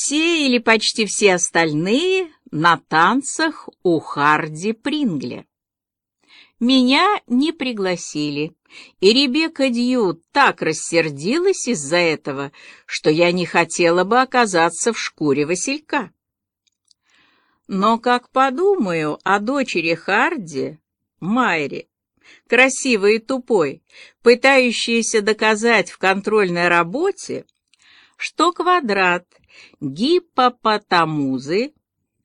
Все или почти все остальные на танцах у Харди Прингля. Меня не пригласили, и Ребекка Дью так рассердилась из-за этого, что я не хотела бы оказаться в шкуре Василька. Но как подумаю о дочери Харди, Майре, красивой и тупой, пытающейся доказать в контрольной работе, что квадрат гипопотамузы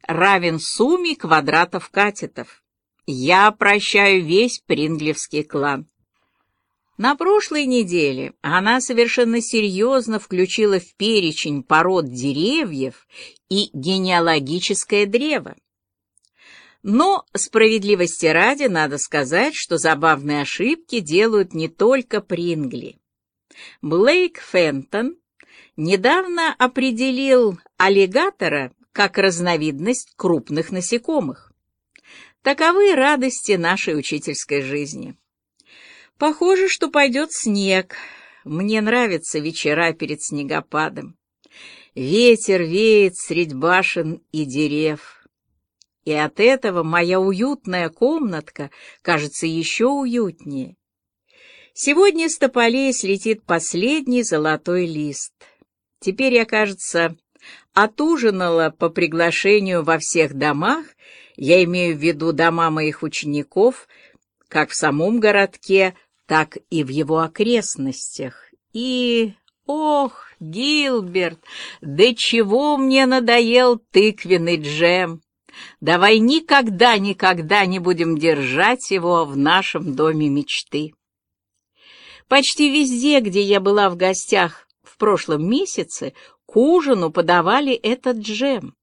равен сумме квадратов катетов. Я прощаю весь Принглевский клан. На прошлой неделе она совершенно серьезно включила в перечень пород деревьев и генеалогическое древо. Но справедливости ради надо сказать, что забавные ошибки делают не только Прингли. Блейк Фентон недавно определил аллигатора как разновидность крупных насекомых. Таковы радости нашей учительской жизни. Похоже, что пойдет снег. Мне нравятся вечера перед снегопадом. Ветер веет средь башен и дерев. И от этого моя уютная комнатка кажется еще уютнее. Сегодня с тополей слетит последний золотой лист. Теперь я, кажется, отужинала по приглашению во всех домах, я имею в виду дома моих учеников, как в самом городке, так и в его окрестностях. И, ох, Гилберт, до чего мне надоел тыквенный джем! Давай никогда-никогда не будем держать его в нашем доме мечты. Почти везде, где я была в гостях в прошлом месяце, к ужину подавали этот джем.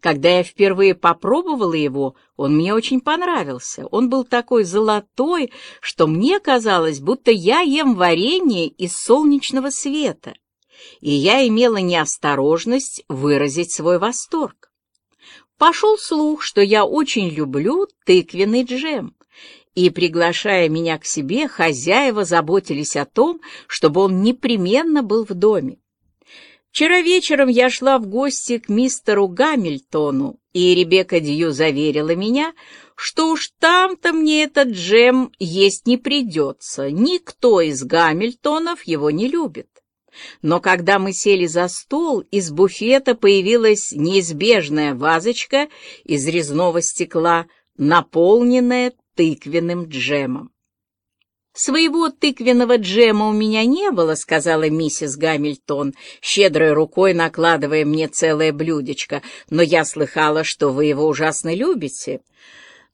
Когда я впервые попробовала его, он мне очень понравился. Он был такой золотой, что мне казалось, будто я ем варенье из солнечного света. И я имела неосторожность выразить свой восторг. Пошел слух, что я очень люблю тыквенный джем, и, приглашая меня к себе, хозяева заботились о том, чтобы он непременно был в доме. Вчера вечером я шла в гости к мистеру Гамильтону, и Ребекка Дью заверила меня, что уж там-то мне этот джем есть не придется, никто из Гамильтонов его не любит. Но когда мы сели за стол, из буфета появилась неизбежная вазочка из резного стекла, наполненная тыквенным джемом. «Своего тыквенного джема у меня не было», — сказала миссис Гамильтон, щедрой рукой накладывая мне целое блюдечко, «но я слыхала, что вы его ужасно любите».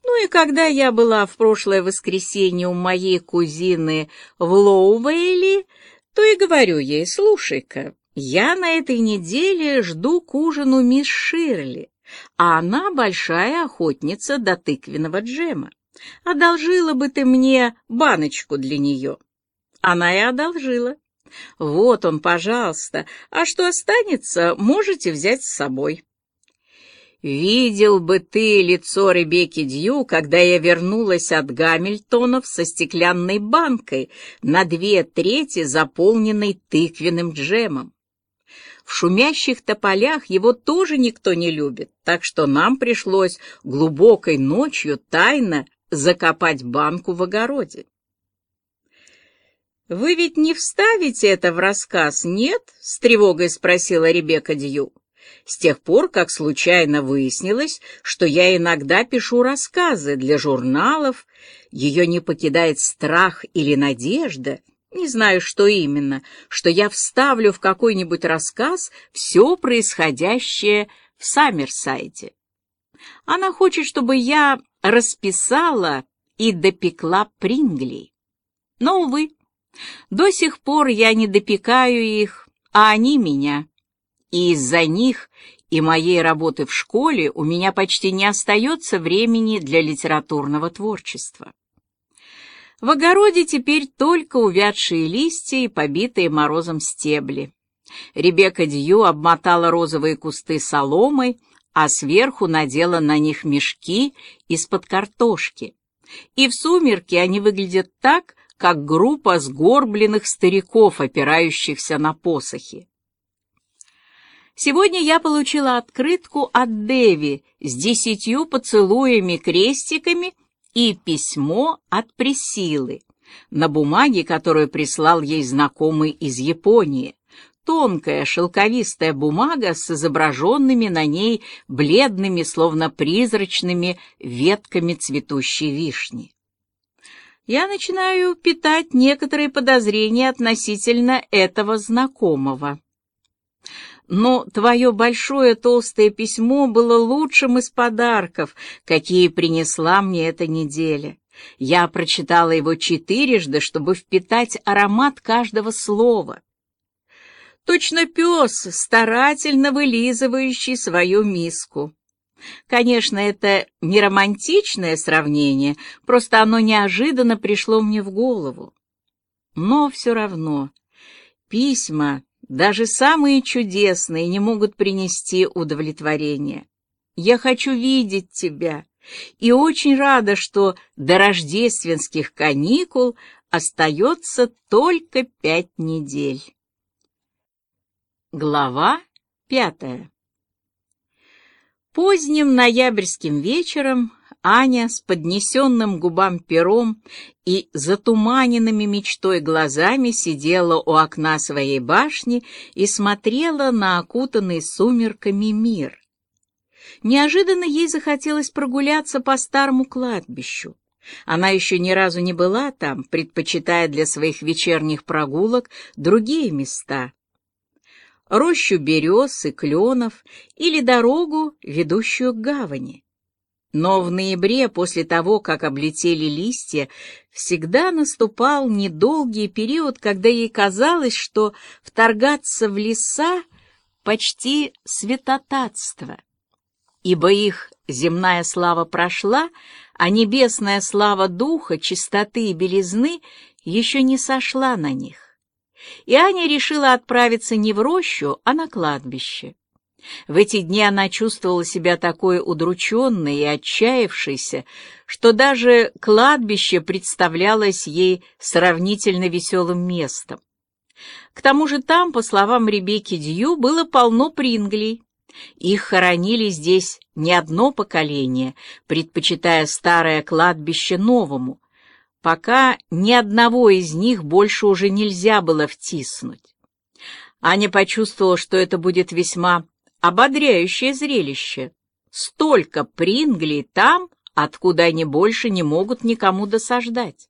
Ну и когда я была в прошлое воскресенье у моей кузины в Лоувейле, то и говорю ей, слушай-ка, я на этой неделе жду к ужину мисс Ширли, а она большая охотница до тыквенного джема. Одолжила бы ты мне баночку для нее. Она и одолжила. Вот он, пожалуйста, а что останется, можете взять с собой. Видел бы ты лицо Ребекки Дью, когда я вернулась от Гамильтонов со стеклянной банкой на две трети, заполненной тыквенным джемом. В шумящих тополях его тоже никто не любит, так что нам пришлось глубокой ночью тайно закопать банку в огороде. «Вы ведь не вставите это в рассказ, нет?» — с тревогой спросила Ребекка Дью. «С тех пор, как случайно выяснилось, что я иногда пишу рассказы для журналов, ее не покидает страх или надежда, не знаю, что именно, что я вставлю в какой-нибудь рассказ все происходящее в Саммерсайде. Она хочет, чтобы я расписала и допекла Прингли. Но, увы, до сих пор я не допекаю их, а они меня. И из-за них и моей работы в школе у меня почти не остается времени для литературного творчества. В огороде теперь только увядшие листья и побитые морозом стебли. Ребекка Дью обмотала розовые кусты соломой, а сверху надела на них мешки из-под картошки. И в сумерки они выглядят так, как группа сгорбленных стариков, опирающихся на посохи. Сегодня я получила открытку от Деви с десятью поцелуями-крестиками и письмо от Пресилы на бумаге, которую прислал ей знакомый из Японии. Тонкая шелковистая бумага с изображенными на ней бледными, словно призрачными ветками цветущей вишни. Я начинаю питать некоторые подозрения относительно этого знакомого. Но твое большое толстое письмо было лучшим из подарков, какие принесла мне эта неделя. Я прочитала его четырежды, чтобы впитать аромат каждого слова. Точно пес, старательно вылизывающий свою миску. Конечно, это не романтичное сравнение, просто оно неожиданно пришло мне в голову. Но все равно письма даже самые чудесные не могут принести удовлетворения. Я хочу видеть тебя, и очень рада, что до рождественских каникул остается только пять недель. Глава пятая Поздним ноябрьским вечером Аня с поднесенным губам пером и затуманенными мечтой глазами сидела у окна своей башни и смотрела на окутанный сумерками мир. Неожиданно ей захотелось прогуляться по старому кладбищу. Она еще ни разу не была там, предпочитая для своих вечерних прогулок другие места. Рощу берез и кленов или дорогу, ведущую к гавани. Но в ноябре, после того, как облетели листья, всегда наступал недолгий период, когда ей казалось, что вторгаться в леса почти святотатство, ибо их земная слава прошла, а небесная слава духа, чистоты и белизны еще не сошла на них. И Аня решила отправиться не в рощу, а на кладбище. В эти дни она чувствовала себя такой удрученной и отчаявшейся, что даже кладбище представлялось ей сравнительно веселым местом. К тому же там, по словам Ребекки Дью, было полно принглей. Их хоронили здесь не одно поколение, предпочитая старое кладбище новому, пока ни одного из них больше уже нельзя было втиснуть. Аня почувствовала, что это будет весьма ободряющее зрелище. Столько принглей там, откуда они больше не могут никому досаждать.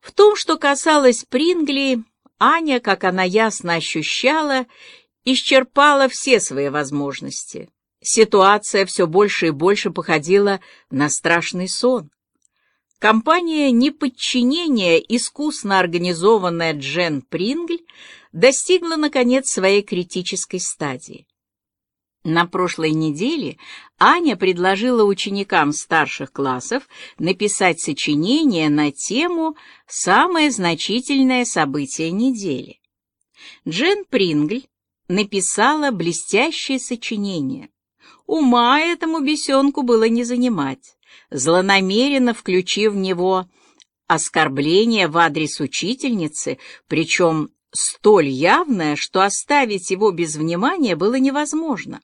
В том, что касалось прингли, Аня, как она ясно ощущала, исчерпала все свои возможности. Ситуация все больше и больше походила на страшный сон. Компания неподчинения, искусно организованная Джен Прингль, достигла, наконец, своей критической стадии. На прошлой неделе Аня предложила ученикам старших классов написать сочинение на тему «Самое значительное событие недели». Джен Прингль написала блестящее сочинение. Ума этому бесенку было не занимать. Злонамеренно включив в него оскорбление в адрес учительницы, причем столь явное, что оставить его без внимания было невозможно.